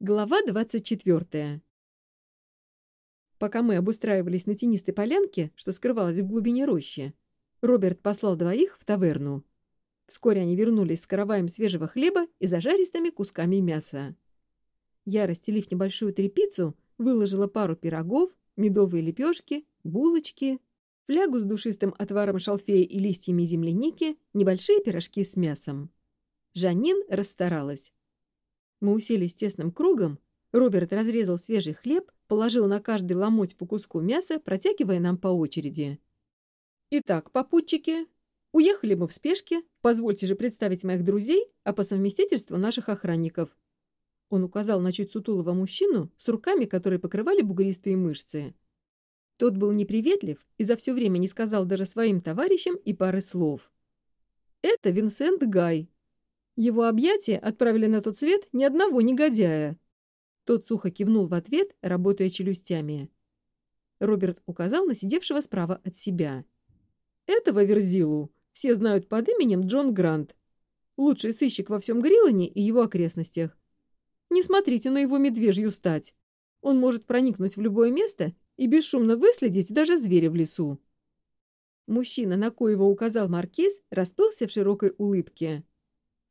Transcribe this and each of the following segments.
Глава 24. Пока мы обустраивались на тенистой полянке, что скрывалась в глубине рощи, Роберт послал двоих в таверну. Вскоре они вернулись с караваем свежего хлеба и зажаристыми кусками мяса. Я, расстелив небольшую трепицу, выложила пару пирогов, медовые лепешки, булочки, флягу с душистым отваром шалфея и листьями земляники, небольшие пирожки с мясом. Жанин расстаралась. Мы уселись тесным кругом. Роберт разрезал свежий хлеб, положил на каждый ломоть по куску мяса, протягивая нам по очереди. «Итак, попутчики, уехали мы в спешке. Позвольте же представить моих друзей, а по совместительству наших охранников». Он указал на чуть сутулого мужчину с руками, которые покрывали бугристые мышцы. Тот был неприветлив и за все время не сказал даже своим товарищам и пары слов. «Это Винсент Гай, его объятия отправили на тот свет ни одного негодяя. Тот сухо кивнул в ответ, работая челюстями. Роберт указал на сидевшего справа от себя. «Этого Верзилу все знают под именем Джон Грант. Лучший сыщик во всем Гриллане и его окрестностях. Не смотрите на его медвежью стать. Он может проникнуть в любое место и бесшумно выследить даже зверя в лесу». Мужчина, на коего указал маркиз, расплылся в широкой улыбке.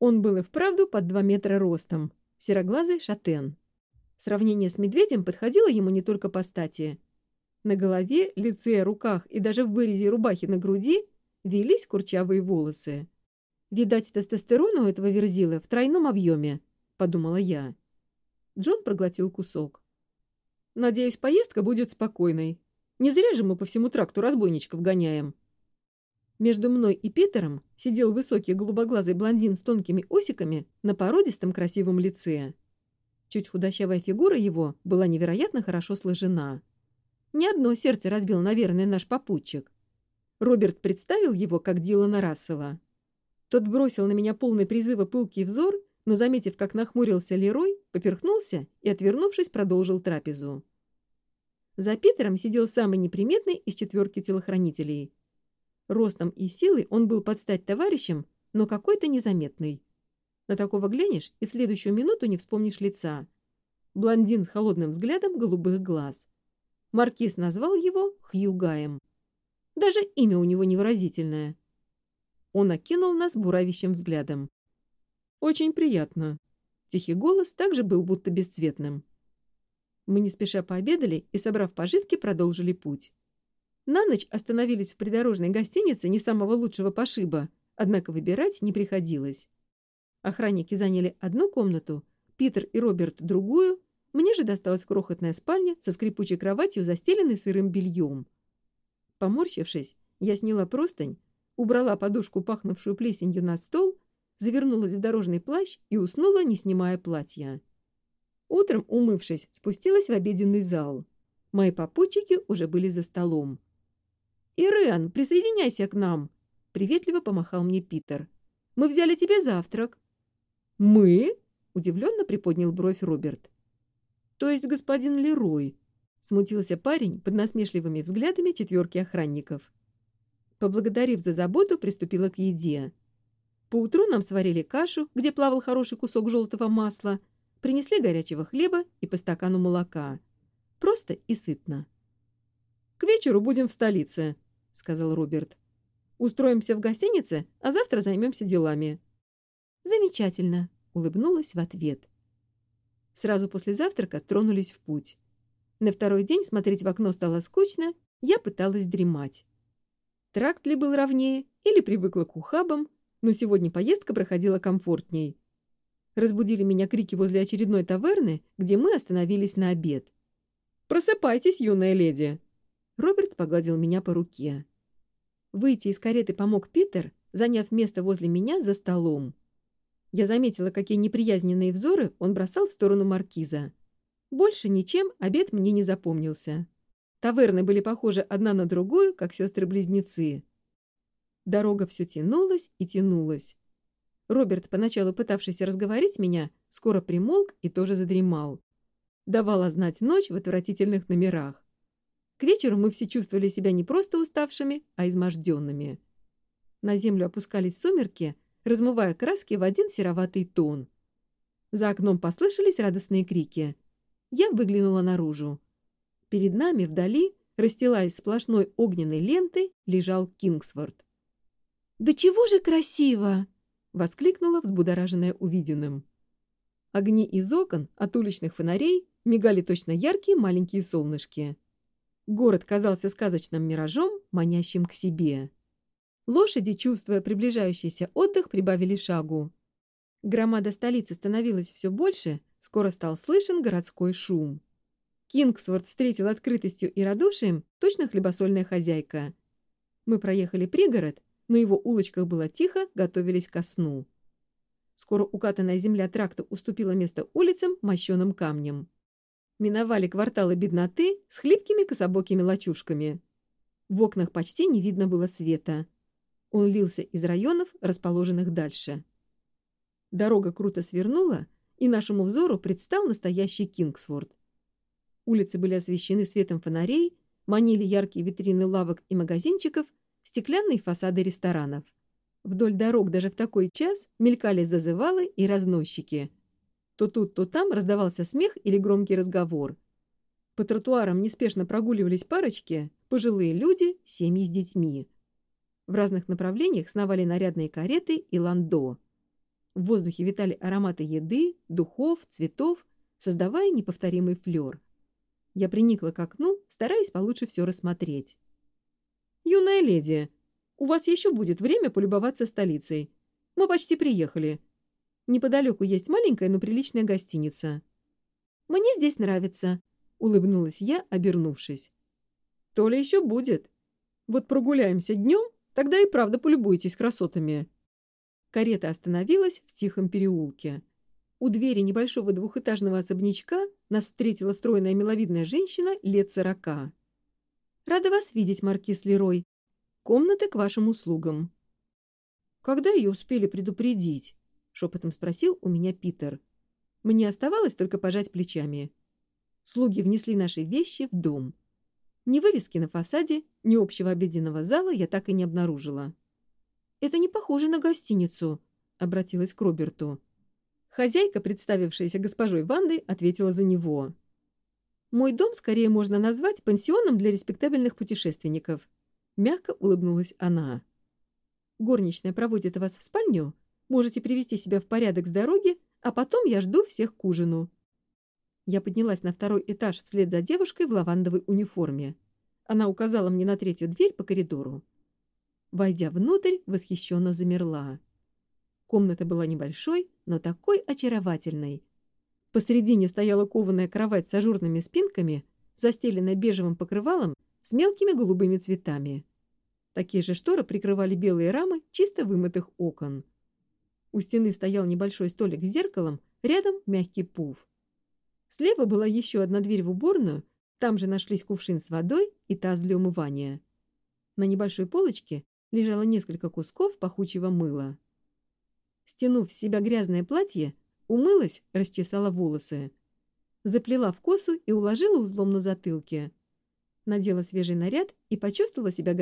Он был и вправду под 2 метра ростом, сероглазый шатен. Сравнение с медведем подходило ему не только по стати. На голове, лице, руках и даже в вырезе рубахи на груди велись курчавые волосы. «Видать, тестостерон у этого верзила в тройном объеме», — подумала я. Джон проглотил кусок. «Надеюсь, поездка будет спокойной. Не зря же мы по всему тракту разбойничков гоняем». Между мной и Питером сидел высокий голубоглазый блондин с тонкими усиками на породистом красивом лице. Чуть худощавая фигура его была невероятно хорошо сложена. Ни одно сердце разбил, наверное, наш попутчик. Роберт представил его как Дилана Рассела. Тот бросил на меня полный призыва пылкий взор, но, заметив, как нахмурился Лерой, поперхнулся и, отвернувшись, продолжил трапезу. За Питером сидел самый неприметный из четверки телохранителей — Ростом и силой он был под стать товарищем, но какой-то незаметный. На такого глянешь, и в следующую минуту не вспомнишь лица. Блондин с холодным взглядом голубых глаз. Маркиз назвал его Хьюгаем. Даже имя у него невыразительное. Он окинул нас буравящим взглядом. «Очень приятно». Тихий голос также был будто бесцветным. Мы не спеша пообедали и, собрав пожитки, продолжили путь. На ночь остановились в придорожной гостинице не самого лучшего пошиба, однако выбирать не приходилось. Охранники заняли одну комнату, Питер и Роберт — другую, мне же досталась крохотная спальня со скрипучей кроватью, застеленной сырым бельем. Поморщившись, я сняла простынь, убрала подушку, пахнувшую плесенью, на стол, завернулась в дорожный плащ и уснула, не снимая платья. Утром, умывшись, спустилась в обеденный зал. Мои попутчики уже были за столом. «Ирен, присоединяйся к нам!» — приветливо помахал мне Питер. «Мы взяли тебе завтрак». «Мы?» — удивленно приподнял бровь Роберт. «То есть господин Лерой?» — смутился парень под насмешливыми взглядами четверки охранников. Поблагодарив за заботу, приступила к еде. Поутру нам сварили кашу, где плавал хороший кусок желтого масла, принесли горячего хлеба и по стакану молока. Просто и сытно. «К вечеру будем в столице», сказал Роберт. «Устроимся в гостинице, а завтра займемся делами». «Замечательно», — улыбнулась в ответ. Сразу после завтрака тронулись в путь. На второй день смотреть в окно стало скучно, я пыталась дремать. Тракт ли был ровнее, или привыкла к ухабам, но сегодня поездка проходила комфортней. Разбудили меня крики возле очередной таверны, где мы остановились на обед. «Просыпайтесь, юная леди!» Роберт погладил меня по руке. Выйти из кареты помог Питер, заняв место возле меня за столом. Я заметила, какие неприязненные взоры он бросал в сторону маркиза. Больше ничем обед мне не запомнился. Таверны были похожи одна на другую, как сестры-близнецы. Дорога все тянулась и тянулась. Роберт, поначалу пытавшийся разговорить меня, скоро примолк и тоже задремал. Давала знать ночь в отвратительных номерах. К вечеру мы все чувствовали себя не просто уставшими, а изможденными. На землю опускались сумерки, размывая краски в один сероватый тон. За окном послышались радостные крики. Я выглянула наружу. Перед нами, вдали, расстилаясь сплошной огненной лентой, лежал Кингсворт. «Да чего же красиво!» — воскликнула, взбудораженная увиденным. Огни из окон от уличных фонарей мигали точно яркие маленькие солнышки. Город казался сказочным миражом, манящим к себе. Лошади, чувствуя приближающийся отдых, прибавили шагу. Громада столицы становилась все больше, скоро стал слышен городской шум. Кингсворт встретил открытостью и радушием точно хлебосольная хозяйка. Мы проехали пригород, на его улочках было тихо, готовились ко сну. Скоро укатанная земля тракта уступила место улицам, мощеным камнем. Миновали кварталы бедноты с хлипкими кособокими лачушками. В окнах почти не видно было света. Он лился из районов, расположенных дальше. Дорога круто свернула, и нашему взору предстал настоящий Кингсворт. Улицы были освещены светом фонарей, манили яркие витрины лавок и магазинчиков, стеклянные фасады ресторанов. Вдоль дорог даже в такой час мелькали зазывалы и разносчики. То тут, то там раздавался смех или громкий разговор. По тротуарам неспешно прогуливались парочки, пожилые люди, семьи с детьми. В разных направлениях сновали нарядные кареты и ландо. В воздухе витали ароматы еды, духов, цветов, создавая неповторимый флёр. Я приникла к окну, стараясь получше все рассмотреть. «Юная леди, у вас еще будет время полюбоваться столицей. Мы почти приехали. неподалеку есть маленькая, но приличная гостиница. Мне здесь нравится, улыбнулась я, обернувшись. То ли еще будет. Вот прогуляемся днем, тогда и правда полюбуйтесь красотами. Карета остановилась в тихом переулке. У двери небольшого двухэтажного особнячка нас встретила стройная миловидная женщина лет сорока. «Рада вас видеть, маркиз Лерой. Комната к вашим услугам». Когда ее успели предупредить? шепотом спросил у меня Питер. Мне оставалось только пожать плечами. Слуги внесли наши вещи в дом. Ни вывески на фасаде, ни общего обеденного зала я так и не обнаружила. «Это не похоже на гостиницу», — обратилась к Роберту. Хозяйка, представившаяся госпожой Вандой, ответила за него. «Мой дом скорее можно назвать пансионом для респектабельных путешественников», — мягко улыбнулась она. «Горничная проводит вас в спальню, Можете привести себя в порядок с дороги, а потом я жду всех к ужину». Я поднялась на второй этаж вслед за девушкой в лавандовой униформе. Она указала мне на третью дверь по коридору. Войдя внутрь, восхищенно замерла. Комната была небольшой, но такой очаровательной. Посредине стояла кованая кровать с ажурными спинками, застеленная бежевым покрывалом с мелкими голубыми цветами. Такие же шторы прикрывали белые рамы чисто вымытых окон. У стены стоял небольшой столик с зеркалом, рядом мягкий пуф. Слева была еще одна дверь в уборную, там же нашлись кувшин с водой и таз для умывания. На небольшой полочке лежало несколько кусков пахучего мыла. Стянув с себя грязное платье, умылась, расчесала волосы. Заплела в косу и уложила узлом на затылке. Надела свежий наряд и почувствовала себя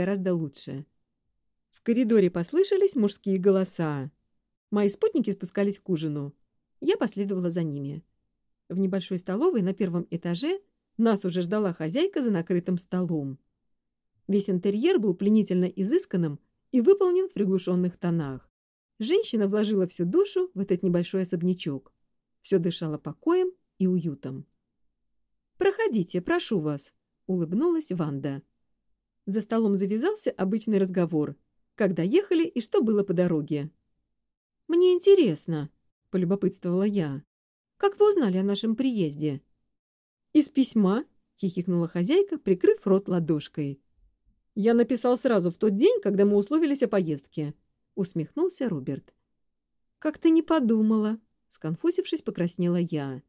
гораздо лучше. В коридоре послышались мужские голоса. Мои спутники спускались к ужину. Я последовала за ними. В небольшой столовой на первом этаже нас уже ждала хозяйка за накрытым столом. Весь интерьер был пленительно изысканным и выполнен в приглушенных тонах. Женщина вложила всю душу в этот небольшой особнячок. Все дышало покоем и уютом. «Проходите, прошу вас», — улыбнулась Ванда. За столом завязался обычный разговор. Когда ехали и что было по дороге. Мне интересно, — полюбопытствовала я. Как вы узнали о нашем приезде? Из письма, — хихикнула хозяйка, прикрыв рот ладошкой. Я написал сразу в тот день, когда мы условились о поездке, — усмехнулся Роберт. Как ты не подумала, — сконфузившись, покраснела я.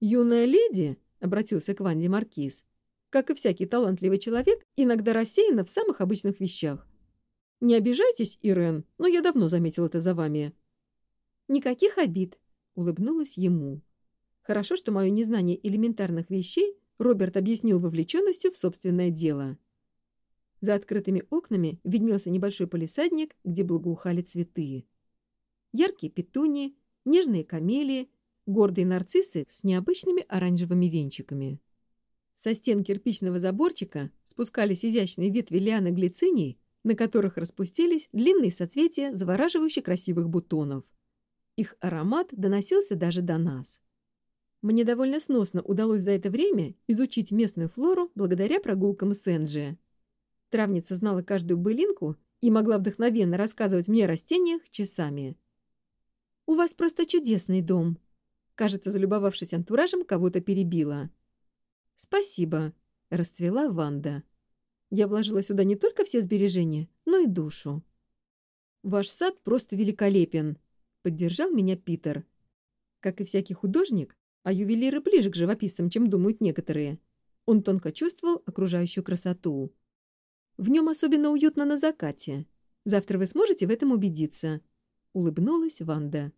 Юная леди, — обратился к Ванде Маркиз, — как и всякий талантливый человек, иногда рассеяна в самых обычных вещах — Не обижайтесь, Ирен, но я давно заметил это за вами. Никаких обид, улыбнулась ему. Хорошо, что мое незнание элементарных вещей Роберт объяснил вовлеченностью в собственное дело. За открытыми окнами виднелся небольшой полисадник, где благоухали цветы. Яркие петунии, нежные камелии, гордые нарциссы с необычными оранжевыми венчиками. Со стен кирпичного заборчика спускались изящные ветви лианы глицинии, на которых распустились длинные соцветия завораживающе красивых бутонов. Их аромат доносился даже до нас. Мне довольно сносно удалось за это время изучить местную флору благодаря прогулкам с Энджи. Травница знала каждую былинку и могла вдохновенно рассказывать мне о растениях часами. «У вас просто чудесный дом», Кажется, залюбовавшись антуражем, кого-то перебила. «Спасибо», — расцвела Ванда. Я вложила сюда не только все сбережения, но и душу. «Ваш сад просто великолепен», — поддержал меня Питер. Как и всякий художник, а ювелиры ближе к живописцам, чем думают некоторые, он тонко чувствовал окружающую красоту. «В нем особенно уютно на закате. Завтра вы сможете в этом убедиться», — улыбнулась Ванда.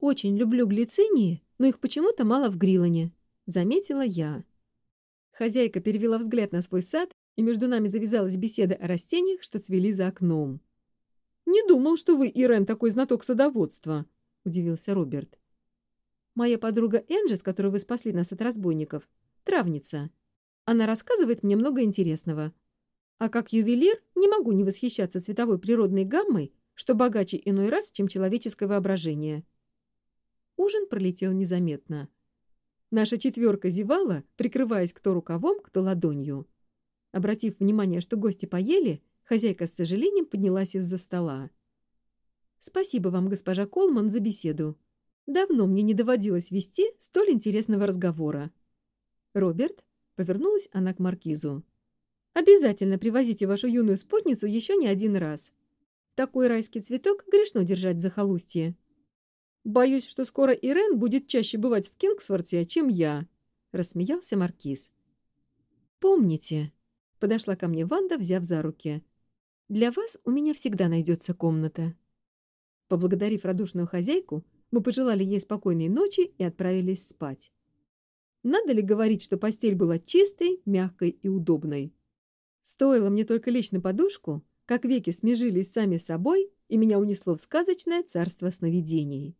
«Очень люблю глицинии, но их почему-то мало в Грилане», — заметила я. Хозяйка перевела взгляд на свой сад и между нами завязалась беседа о растениях, что цвели за окном. «Не думал, что вы, Ирен, такой знаток садоводства», — удивился Роберт. «Моя подруга Энджи, с которой вы спасли нас от разбойников, травница. Она рассказывает мне много интересного. А как ювелир не могу не восхищаться цветовой природной гаммой, что богаче иной раз, чем человеческое воображение». Ужин пролетел незаметно. Наша четверка зевала, прикрываясь кто рукавом, кто ладонью. обратив внимание, что гости поели, хозяйка с сожалением поднялась из-за стола. «Спасибо вам, госпожа Колман, за беседу. Давно мне не доводилось вести столь интересного разговора». «Роберт?» — повернулась она к маркизу. «Обязательно привозите вашу юную спутницу еще не один раз. Такой райский цветок грешно держать за захолустье». «Боюсь, что скоро Ирен будет чаще бывать в Кингсворте, чем я», — рассмеялся маркиз. «Помните», подошла ко мне Ванда, взяв за руки, — «для вас у меня всегда найдется комната». Поблагодарив радушную хозяйку, мы пожелали ей спокойной ночи и отправились спать. Надо ли говорить, что постель была чистой, мягкой и удобной? Стоило мне только лечь на подушку, как веки смежились сами собой, и меня унесло в сказочное царство сновидений.